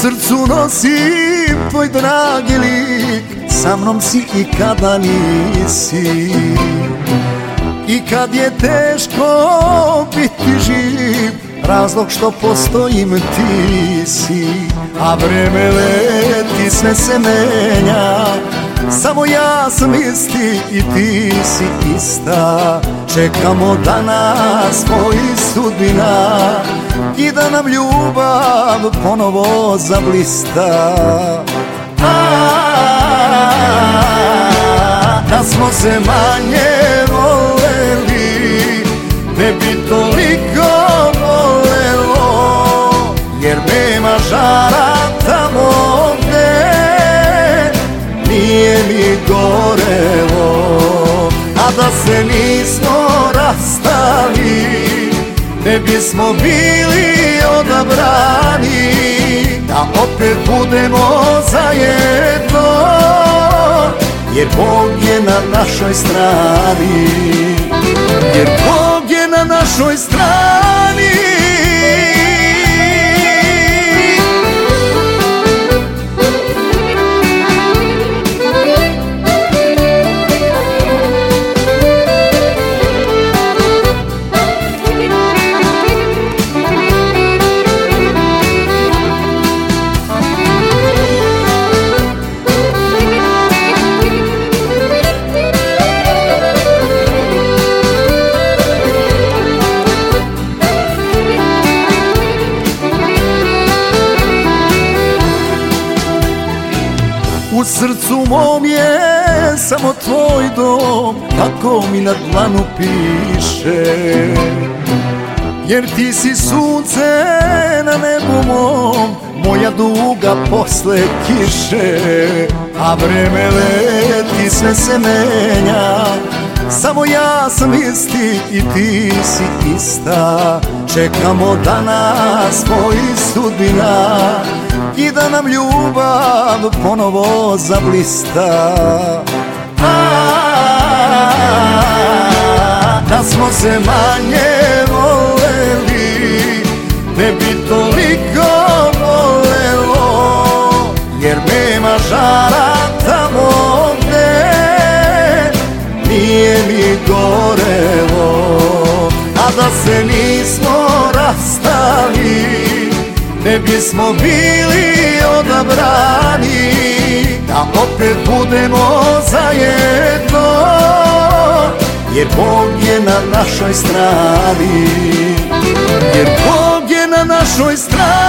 srcu nosim tvoj dragi lik. Sa mnom si i kada nisi. I kad je teško biti živ Razlog što postojim ti si. A vreme leti sve se menja Samo ja sam isti i ti si ista Čekamo danas moji sudbina I da nam ljubav ponovo zablista Da smo se manje da se nismo rastali Ne bismo bili odabrani Da opet budemo zajedno Jer Bog je na našoj strani. Jer Bog je na našoj strani U srcu mom je samo tvoj dom Kako mi na dlanu piše. Jer ti si sunce na nebu mom Moja duga posle kiše. A vreme leti sve se menja Samo ja sam isti i ti si ista. Čekamo danas moji sudbina i da nam ljubav ponovo zablista. Da smo se manje voljeli Ne bi toliko volelo Jer nema žara tamo gde Nije mi gorelo. A da se nismo rastali ne bismo bili odabrani Da opet budemo zajedno Jer Bog je na našoj strani. Jer Bog je na našoj strani